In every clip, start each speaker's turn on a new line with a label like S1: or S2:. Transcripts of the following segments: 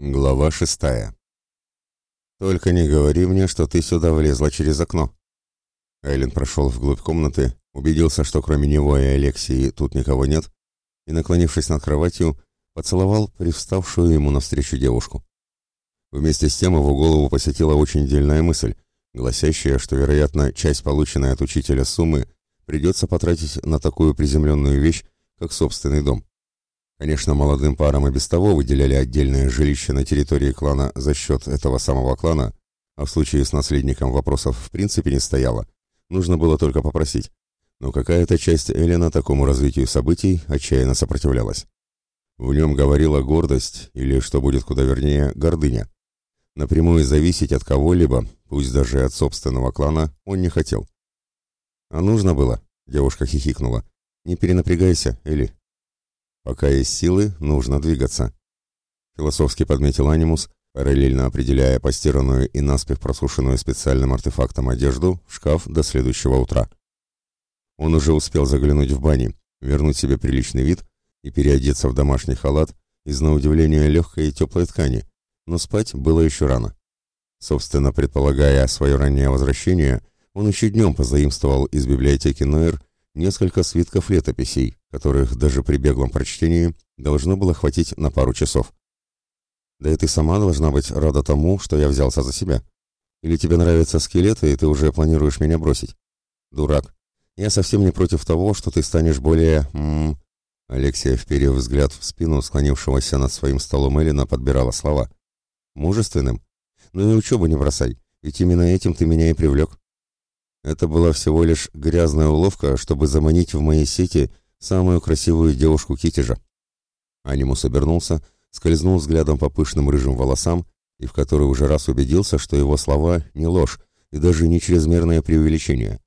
S1: Глава шестая. «Только не говори мне, что ты сюда влезла через окно». Айлен прошел вглубь комнаты, убедился, что кроме него и Алексии тут никого нет, и, наклонившись над кроватью, поцеловал привставшую ему навстречу девушку. Вместе с тем его голову посетила очень дельная мысль, гласящая, что, вероятно, часть полученной от учителя суммы придется потратить на такую приземленную вещь, как собственный дом. Конечно, молодым парам и без того выделяли отдельное жилище на территории клана за счет этого самого клана, а в случае с наследником вопросов в принципе не стояло. Нужно было только попросить. Но какая-то часть Элена такому развитию событий отчаянно сопротивлялась. В нем говорила гордость, или, что будет куда вернее, гордыня. Напрямую зависеть от кого-либо, пусть даже от собственного клана, он не хотел. «А нужно было?» — девушка хихикнула. «Не перенапрягайся, Эли, Пока есть силы, нужно двигаться. Философски подметил Анимус, параллельно определяя постиранную и наспех просушенную специальным артефактом одежду в шкаф до следующего утра. Он уже успел заглянуть в бани, вернуть себе приличный вид и переодеться в домашний халат из, на удивление, легкой и теплой ткани, но спать было еще рано. Собственно, предполагая свое раннее возвращение, он еще днем позаимствовал из библиотеки Нойер несколько свитков летописей, которых даже при беглом прочтении должно было хватить на пару часов. Да и ты сама должна быть рада тому, что я взялся за себя. Или тебе нравятся скелеты, и ты уже планируешь меня бросить? Дурак. Я совсем не против того, что ты станешь более... М -м -м. Алексия, вперев взгляд в спину склонившегося над своим столом Эллина, подбирала слова. Мужественным? Ну и учебу не бросай, ведь именно этим ты меня и привлек. Это была всего лишь грязная уловка, чтобы заманить в мои сети самую красивую девушку Китежа. Анимус обернулся, скользнул взглядом по пышным рыжим волосам и в который уже раз убедился, что его слова не ложь и даже не чрезмерное преувеличение.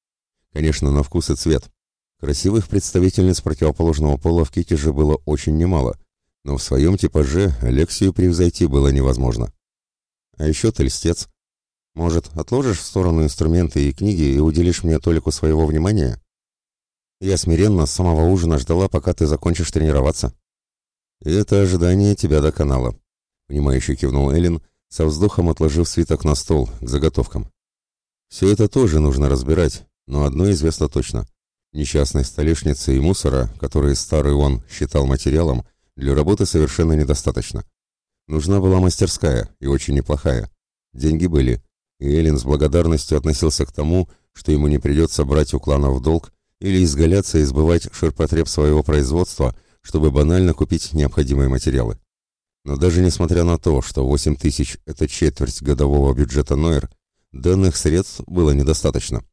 S1: Конечно, на вкус и цвет. Красивых представительниц противоположного пола в Китеже было очень немало, но в своем типаже Алексию превзойти было невозможно. А еще ты льстец, может, отложишь в сторону инструменты и книги и уделишь мне толику своего внимания? Я смиренно с самого ужина ждала, пока ты закончишь тренироваться. Это ожидание тебя доконало. Понимающе кивнул Эллен, со вздохом отложив свиток на стол, к заготовкам. Все это тоже нужно разбирать, но одно известно точно. Несчастной столешницы и мусора, которые старый он считал материалом, для работы совершенно недостаточно. Нужна была мастерская, и очень неплохая. Деньги были, и Эллен с благодарностью относился к тому, что ему не придется брать у клана в долг или изгаляться и сбывать ширпотреб своего производства, чтобы банально купить необходимые материалы. Но даже несмотря на то, что 8 тысяч – это четверть годового бюджета Нойер, данных средств было недостаточно.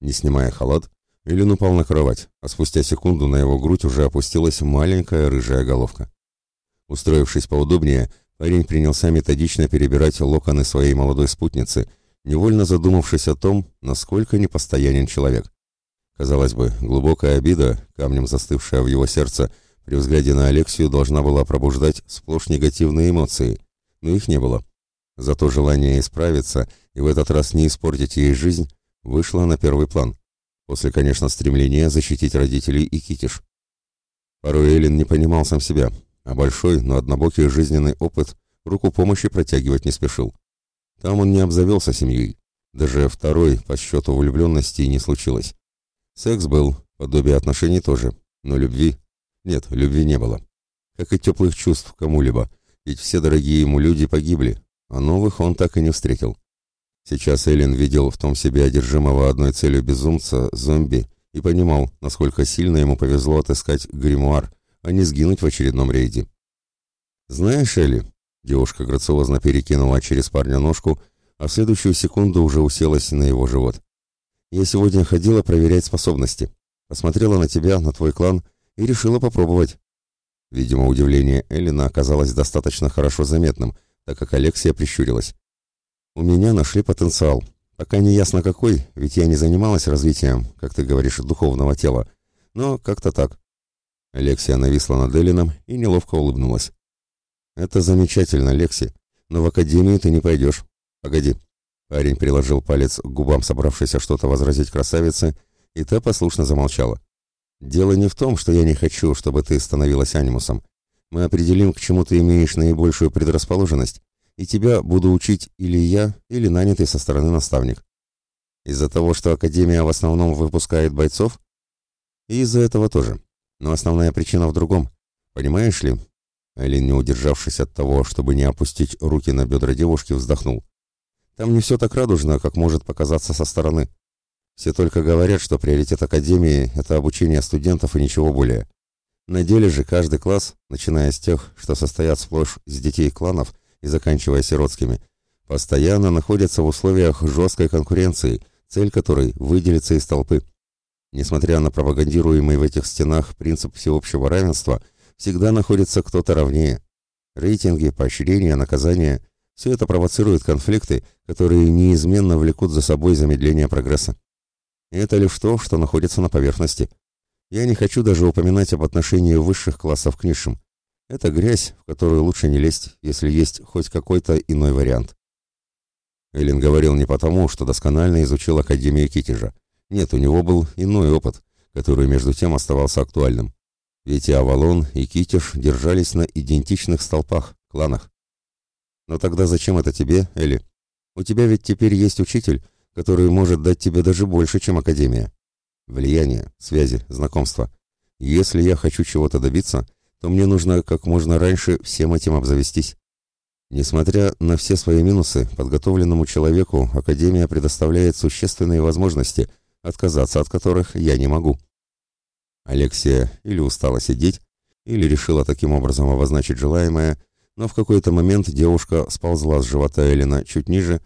S1: Не снимая халат, Эллен упал на кровать, а спустя секунду на его грудь уже опустилась маленькая рыжая головка. Устроившись поудобнее, Парень принялся методично перебирать локоны своей молодой спутницы, невольно задумавшись о том, насколько непостоянен человек. Казалось бы, глубокая обида, камнем застывшая в его сердце, при взгляде на Алексию должна была пробуждать сплошь негативные эмоции, но их не было. Зато желание исправиться и в этот раз не испортить ей жизнь вышло на первый план. После, конечно, стремления защитить родителей и Китиш. Порой Эллен не понимал сам себя, а большой, но однобокий жизненный опыт руку помощи протягивать не спешил. Там он не обзавелся семьей. Даже второй по счету влюбленности не случилось. Секс был, подобие отношений тоже, но любви... Нет, любви не было. Как и теплых чувств кому-либо, ведь все дорогие ему люди погибли, а новых он так и не встретил. Сейчас Эллен видел в том себе одержимого одной целью безумца, зомби, и понимал, насколько сильно ему повезло отыскать гримуар, а не сгинуть в очередном рейде. «Знаешь, Элли...» — девушка грациозно перекинула через парня ножку, а в следующую секунду уже уселась на его живот. «Я сегодня ходила проверять способности. Посмотрела на тебя, на твой клан и решила попробовать». Видимо, удивление Эллина оказалось достаточно хорошо заметным, так как Алексия прищурилась. «У меня нашли потенциал. Пока не ясно какой, ведь я не занималась развитием, как ты говоришь, духовного тела. Но как-то так. Алексия нависла над Эллином и неловко улыбнулась. «Это замечательно, Лекси, но в академию ты не пойдешь. Погоди». Парень приложил палец к губам собравшейся что-то возразить красавице, и та послушно замолчала. «Дело не в том, что я не хочу, чтобы ты становилась анимусом. Мы определим, к чему ты имеешь наибольшую предрасположенность, и тебя буду учить или я, или нанятый со стороны наставник. Из-за того, что Академия в основном выпускает бойцов? И из-за этого тоже. Но основная причина в другом. Понимаешь ли? Айлин, не удержавшись от того, чтобы не опустить руки на бедра девушки, вздохнул. Там не все так радужно, как может показаться со стороны. Все только говорят, что приоритет Академии – это обучение студентов и ничего более. На деле же каждый класс, начиная с тех, что состоят сплошь из детей кланов и заканчивая сиротскими, постоянно находится в условиях жесткой конкуренции, цель которой – выделиться из толпы. Несмотря на пропагандируемый в этих стенах принцип всеобщего равенства, всегда находится кто-то равнее. Рейтинги, поощрения, наказания – все это провоцирует конфликты, которые неизменно влекут за собой замедление прогресса. И это лишь то, что находится на поверхности. Я не хочу даже упоминать об отношении высших классов к низшим. Это грязь, в которую лучше не лезть, если есть хоть какой-то иной вариант. Эллен говорил не потому, что досконально изучил Академию Китежа. Нет, у него был иной опыт, который между тем оставался актуальным. Ведь и Авалон, и Китеж держались на идентичных столпах, кланах. Но тогда зачем это тебе, Элли? У тебя ведь теперь есть учитель, который может дать тебе даже больше, чем Академия. Влияние, связи, знакомства. Если я хочу чего-то добиться, то мне нужно как можно раньше всем этим обзавестись. Несмотря на все свои минусы, подготовленному человеку Академия предоставляет существенные возможности, отказаться от которых я не могу. Алексия или устала сидеть, или решила таким образом обозначить желаемое, но в какой-то момент девушка сползла с живота Элина чуть ниже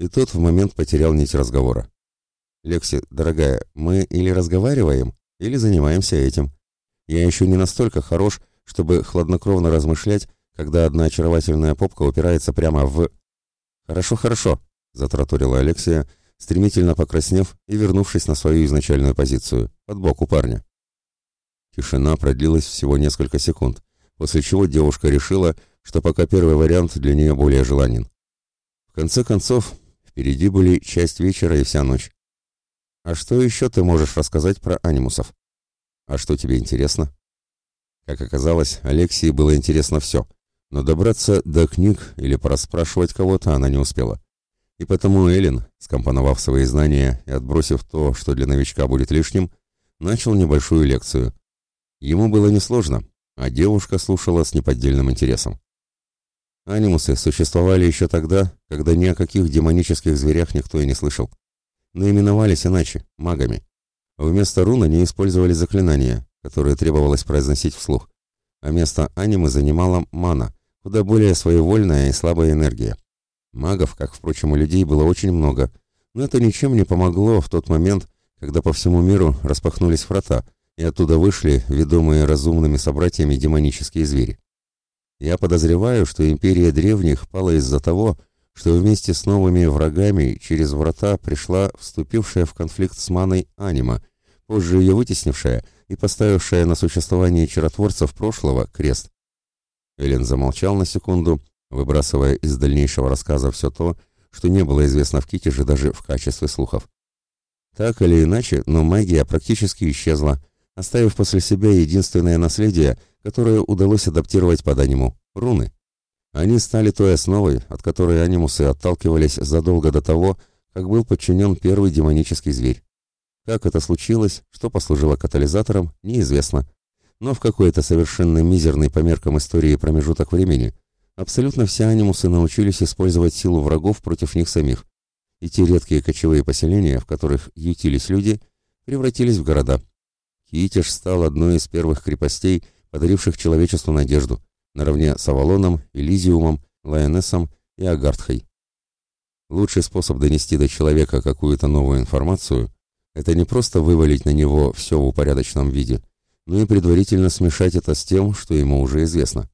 S1: и тот в момент потерял нить разговора. «Лекси, дорогая, мы или разговариваем, или занимаемся этим. Я еще не настолько хорош, чтобы хладнокровно размышлять, когда одна очаровательная попка упирается прямо в...» «Хорошо, хорошо», — затраторила Алексия, стремительно покраснев и вернувшись на свою изначальную позицию, под бок у парня. Тишина продлилась всего несколько секунд, после чего девушка решила, что пока первый вариант для нее более желанен. В конце концов, Впереди были часть вечера и вся ночь. А что еще ты можешь рассказать про анимусов? А что тебе интересно? Как оказалось, Алексии было интересно все, но добраться до книг или проспрашивать кого-то она не успела. И потому Эллен, скомпоновав свои знания и отбросив то, что для новичка будет лишним, начал небольшую лекцию. Ему было несложно, а девушка слушала с неподдельным интересом. Анимусы существовали еще тогда, когда ни о каких демонических зверях никто и не слышал. Но именовались иначе – магами. Вместо рун они использовали заклинания, которые требовалось произносить вслух. А место анимы занимала мана, куда более своевольная и слабая энергия. Магов, как, впрочем, у людей, было очень много, но это ничем не помогло в тот момент, когда по всему миру распахнулись врата, и оттуда вышли ведомые разумными собратьями демонические звери. Я подозреваю, что империя древних пала из-за того, что вместе с новыми врагами через врата пришла вступившая в конфликт с маной анима, позже ее вытеснившая и поставившая на существование чаротворцев прошлого крест. Элен замолчал на секунду, выбрасывая из дальнейшего рассказа все то, что не было известно в Китеже даже в качестве слухов. Так или иначе, но магия практически исчезла, оставив после себя единственное наследие, которое удалось адаптировать под аниму – руны. Они стали той основой, от которой анимусы отталкивались задолго до того, как был подчинен первый демонический зверь. Как это случилось, что послужило катализатором, неизвестно. Но в какой-то совершенно мизерный по меркам истории промежуток времени абсолютно все анимусы научились использовать силу врагов против них самих. И те редкие кочевые поселения, в которых ютились люди, превратились в города. Китеж стал одной из первых крепостей, подаривших человечеству надежду, наравне с Авалоном, Элизиумом, Лайонессом и Агартхой. Лучший способ донести до человека какую-то новую информацию – это не просто вывалить на него все в упорядоченном виде, но и предварительно смешать это с тем, что ему уже известно.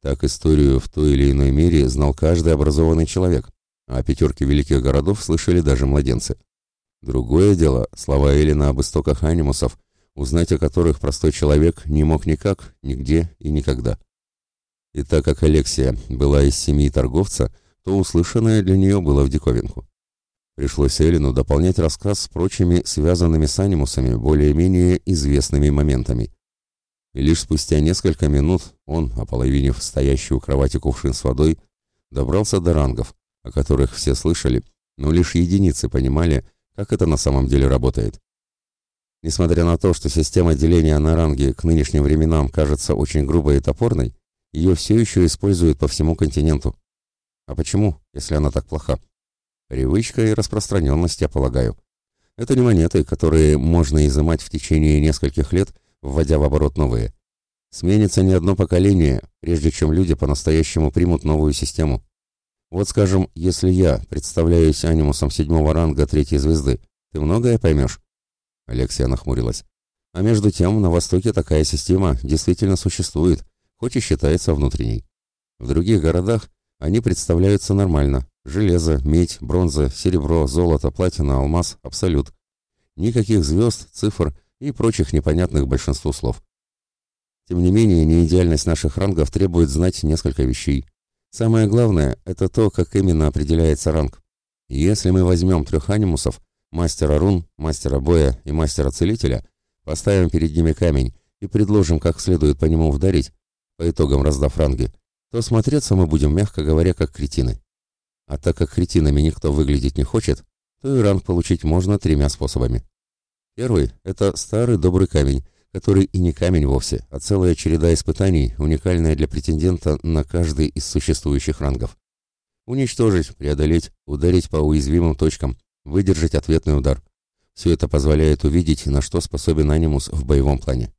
S1: Так историю в той или иной мере знал каждый образованный человек, а пятерки великих городов слышали даже младенцы. Другое дело – слова Эллина об истоках анимусов, узнать о которых простой человек не мог никак, нигде и никогда. И так как Алексия была из семьи торговца, то услышанное для нее было в диковинку. Пришлось Эллину дополнять рассказ с прочими связанными с анимусами более-менее известными моментами. И лишь спустя несколько минут он, ополовинив стоящий у кровати кувшин с водой, добрался до рангов, о которых все слышали, но лишь единицы понимали, как это на самом деле работает. Несмотря на то, что система деления на ранги к нынешним временам кажется очень грубой и топорной, ее все еще используют по всему континенту. А почему, если она так плоха? Привычка и распространенность, я полагаю. Это не монеты, которые можно изымать в течение нескольких лет, вводя в оборот новые. Сменится не одно поколение, прежде чем люди по-настоящему примут новую систему. Вот, скажем, если я представляюсь анимусом седьмого ранга третьей звезды, ты многое поймешь?» Алексия нахмурилась. «А между тем, на Востоке такая система действительно существует, хоть и считается внутренней. В других городах они представляются нормально. Железо, медь, бронза, серебро, золото, платина, алмаз, абсолют. Никаких звезд, цифр и прочих непонятных большинству слов. Тем не менее, неидеальность наших рангов требует знать несколько вещей. Самое главное – это то, как именно определяется ранг. Если мы возьмем трех анимусов, мастера рун, мастера боя и мастера целителя, поставим перед ними камень и предложим, как следует по нему ударить, по итогам раздав ранги, то смотреться мы будем, мягко говоря, как кретины. А так как кретинами никто выглядеть не хочет, то и ранг получить можно тремя способами. Первый – это старый добрый камень, который и не камень вовсе, а целая череда испытаний, уникальная для претендента на каждый из существующих рангов. Уничтожить, преодолеть, ударить по уязвимым точкам, выдержать ответный удар. Все это позволяет увидеть, на что способен анимус в боевом плане.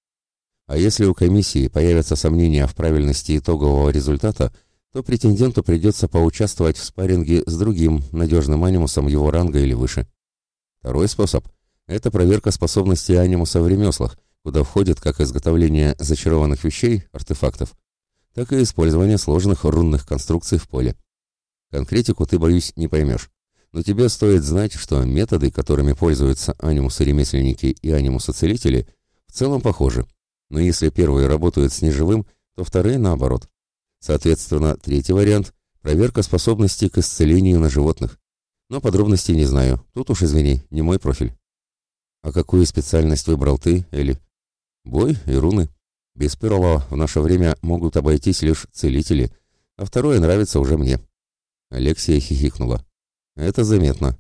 S1: А если у комиссии появятся сомнения в правильности итогового результата, то претенденту придется поучаствовать в спарринге с другим надежным анимусом его ранга или выше. Второй способ – это проверка способностей анимуса в ремеслах, куда входит как изготовление зачарованных вещей, артефактов, так и использование сложных рунных конструкций в поле. Конкретику ты, боюсь, не поймешь. Но тебе стоит знать, что методы, которыми пользуются анимусы-ремесленники и анимусы-целители, в целом похожи – но если первые работают с неживым, то вторые наоборот. Соответственно, третий вариант – проверка способностей к исцелению на животных. Но подробностей не знаю, тут уж извини, не мой профиль. А какую специальность выбрал ты, Эли? Бой и руны. Без первого в наше время могут обойтись лишь целители, а второе нравится уже мне. Алексия хихикнула. Это заметно.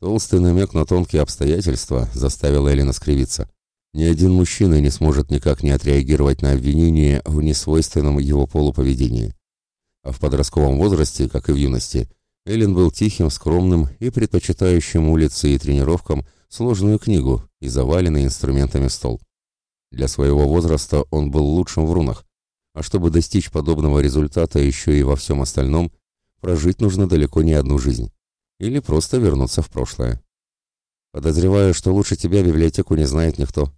S1: Толстый намек на тонкие обстоятельства заставил Элина скривиться. Ни один мужчина не сможет никак не отреагировать на обвинение в несвойственном его полу поведении. А в подростковом возрасте, как и в юности, Эллен был тихим, скромным и предпочитающим улице и тренировкам сложную книгу и заваленный инструментами стол. Для своего возраста он был лучшим в рунах, а чтобы достичь подобного результата еще и во всем остальном, прожить нужно далеко не одну жизнь. Или просто вернуться в прошлое. Подозреваю, что лучше тебя библиотеку не знает никто.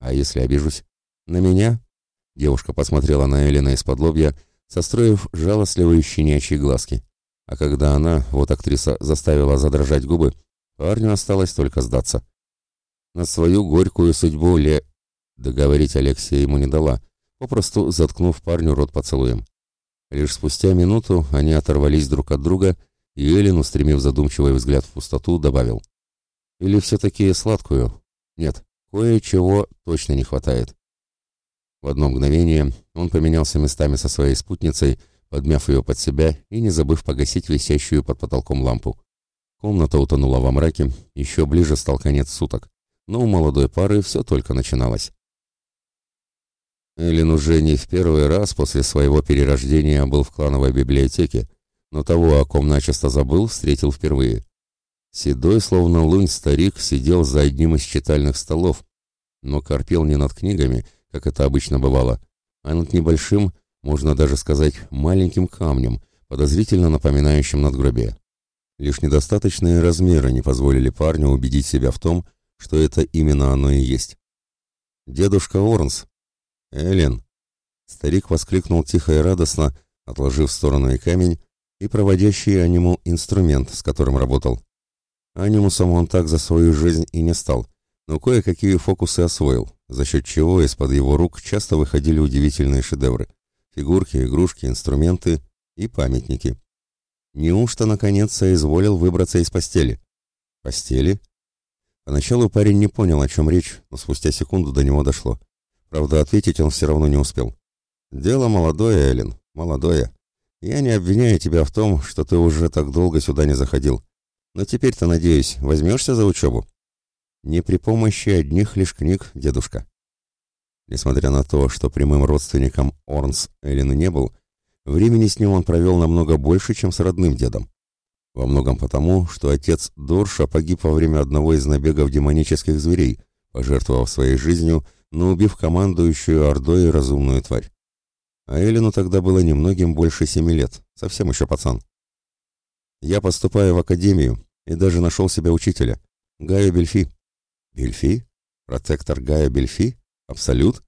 S1: А если обижусь? На меня? Девушка посмотрела на Элина из-под лобья, состроив жалостливые щенячьи глазки. А когда она, вот актриса, заставила задрожать губы, парню осталось только сдаться. На свою горькую судьбу Ле... Договорить Алексия ему не дала, попросту заткнув парню рот поцелуем. Лишь спустя минуту они оторвались друг от друга, и Эллен, устремив задумчивый взгляд в пустоту, добавил. «Или все-таки сладкую? Нет, Кое-чего точно не хватает. В одно мгновение он поменялся местами со своей спутницей, подмяв ее под себя и не забыв погасить висящую под потолком лампу. Комната утонула во мраке, еще ближе стал конец суток, но у молодой пары все только начиналось. Эллен уже не в первый раз после своего перерождения был в клановой библиотеке, но того, о ком начисто забыл, встретил впервые. Седой, словно лунь, старик сидел за одним из читальных столов, но корпел не над книгами, как это обычно бывало, а над небольшим, можно даже сказать, маленьким камнем, подозрительно напоминающим надгробие. Лишь недостаточные размеры не позволили парню убедить себя в том, что это именно оно и есть. «Дедушка Орнс!» «Эллен!» Старик воскликнул тихо и радостно, отложив в сторону и камень, и проводящий аниму инструмент, с которым работал. Анимусом он так за свою жизнь и не стал, но кое-какие фокусы освоил, за счет чего из-под его рук часто выходили удивительные шедевры. Фигурки, игрушки, инструменты и памятники. Неужто, наконец, соизволил выбраться из постели? Постели? Поначалу парень не понял, о чем речь, но спустя секунду до него дошло. Правда, ответить он все равно не успел. «Дело молодое, Эллен, молодое. Я не обвиняю тебя в том, что ты уже так долго сюда не заходил. Но теперь-то, надеюсь, возьмешься за учебу?» «Не при помощи одних лишь книг, дедушка». Несмотря на то, что прямым родственником Орнс Эллен не был, времени с ним он провел намного больше, чем с родным дедом. Во многом потому, что отец Дорша погиб во время одного из набегов демонических зверей, пожертвовав своей жизнью, но убив командующую Ордой разумную тварь. А Эллину тогда было немногим больше семи лет, совсем еще пацан. Я поступаю в академию и даже нашел себе учителя, Гая Бельфи. Бельфи? Протектор Гая Бельфи? Абсолют?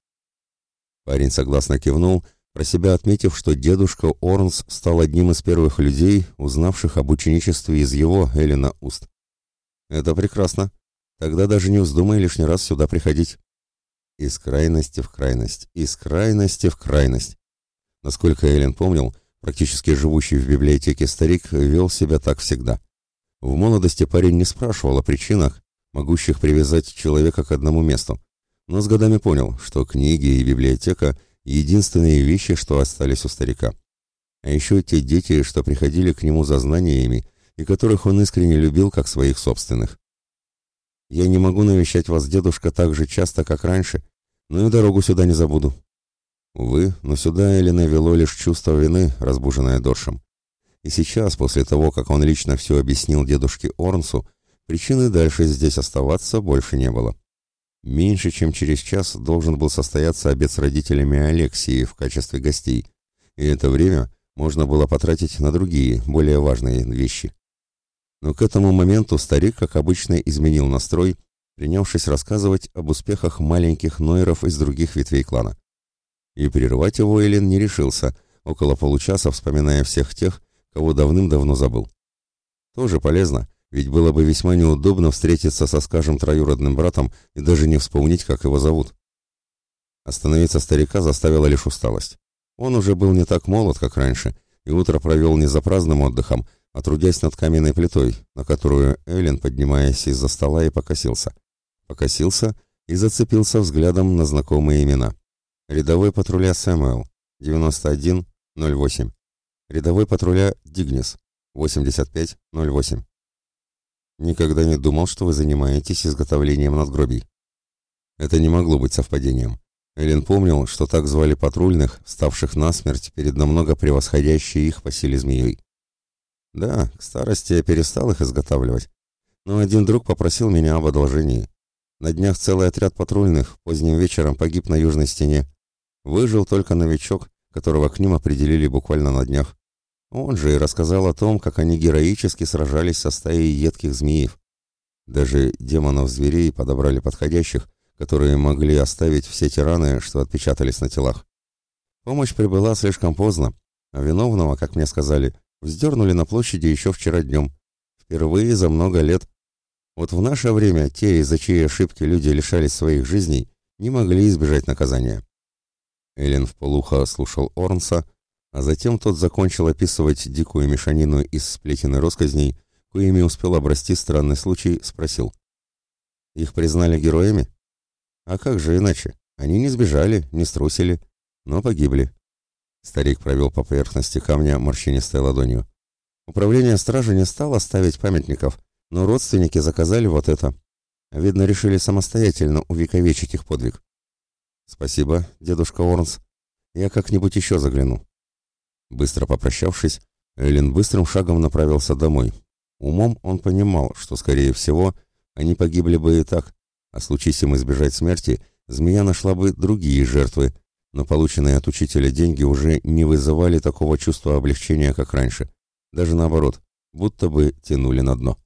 S1: Парень согласно кивнул, про себя отметив, что дедушка Орнс стал одним из первых людей, узнавших об ученичестве из его, Эллина, уст. Это прекрасно. Тогда даже не вздумай лишний раз сюда приходить. Из крайности в крайность, из крайности в крайность. Насколько Эллен помнил, практически живущий в библиотеке старик вел себя так всегда. В молодости парень не спрашивал о причинах, могущих привязать человека к одному месту но с годами понял, что книги и библиотека — единственные вещи, что остались у старика. А еще те дети, что приходили к нему за знаниями и которых он искренне любил, как своих собственных. «Я не могу навещать вас, дедушка, так же часто, как раньше, но и дорогу сюда не забуду». Увы, но сюда Элина вело лишь чувство вины, разбуженное Доршем. И сейчас, после того, как он лично все объяснил дедушке Орнсу, причины дальше здесь оставаться больше не было. Меньше чем через час должен был состояться обед с родителями Алексии в качестве гостей, и это время можно было потратить на другие, более важные вещи. Но к этому моменту старик, как обычно, изменил настрой, принявшись рассказывать об успехах маленьких нойеров из других ветвей клана. И прерывать его Элен не решился, около получаса вспоминая всех тех, кого давным-давно забыл. Тоже полезно, ведь было бы весьма неудобно встретиться со, скажем, троюродным братом и даже не вспомнить, как его зовут. Остановиться старика заставила лишь усталость. Он уже был не так молод, как раньше, и утро провел не за праздным отдыхом, а трудясь над каменной плитой, на которую Эллен, поднимаясь из-за стола, и покосился. Покосился и зацепился взглядом на знакомые имена. Рядовой патруля Сэмюэл, 9108. Рядовой патруля Дигнис, 8508. Никогда не думал, что вы занимаетесь изготовлением надгробий. Это не могло быть совпадением. Эллен помнил, что так звали патрульных, ставших насмерть перед намного превосходящей их по силе змеей. Да, к старости я перестал их изготавливать. Но один друг попросил меня об одолжении. На днях целый отряд патрульных поздним вечером погиб на южной стене. Выжил только новичок, которого к ним определили буквально на днях. Он же и рассказал о том, как они героически сражались со стаей едких змеев. Даже демонов-зверей подобрали подходящих, которые могли оставить все те раны, что отпечатались на телах. Помощь прибыла слишком поздно, а виновного, как мне сказали, вздернули на площади еще вчера днем. Впервые за много лет. Вот в наше время те, из-за чьей ошибки люди лишались своих жизней, не могли избежать наказания. Эллен в полухо слушал Орнса, а затем тот закончил описывать дикую мешанину из сплетен и росказней, коими успел обрасти странный случай, спросил. «Их признали героями? А как же иначе? Они не сбежали, не струсили, но погибли». Старик провел по поверхности камня морщинистой ладонью. Управление стражи не стало ставить памятников, но родственники заказали вот это. Видно, решили самостоятельно увековечить их подвиг. «Спасибо, дедушка Орнс. Я как-нибудь еще загляну. Быстро попрощавшись, Эллен быстрым шагом направился домой. Умом он понимал, что, скорее всего, они погибли бы и так, а случись им избежать смерти, змея нашла бы другие жертвы, но полученные от учителя деньги уже не вызывали такого чувства облегчения, как раньше. Даже наоборот, будто бы тянули на дно.